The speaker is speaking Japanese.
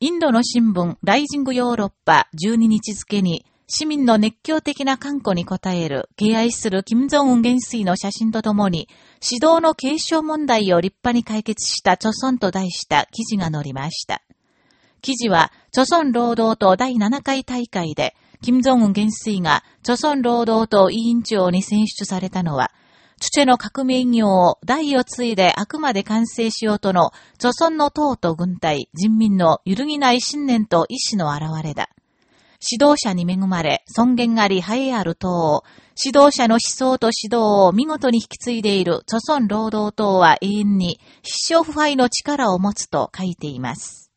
インドの新聞、ライジングヨーロッパ12日付に、市民の熱狂的な観光に応える、敬愛する金正恩元帥の写真とともに、指導の継承問題を立派に解決した著村と題した記事が載りました。記事は、著村労働党第7回大会で、金正恩元帥が、著村労働党委員長に選出されたのは、チュチェの革命業を代を継いであくまで完成しようとの、著村の党と軍隊、人民の揺るぎない信念と意志の表れだ。指導者に恵まれ、尊厳あり、栄えある党を、指導者の思想と指導を見事に引き継いでいる、著村労働党は永遠に、必勝腐敗の力を持つと書いています。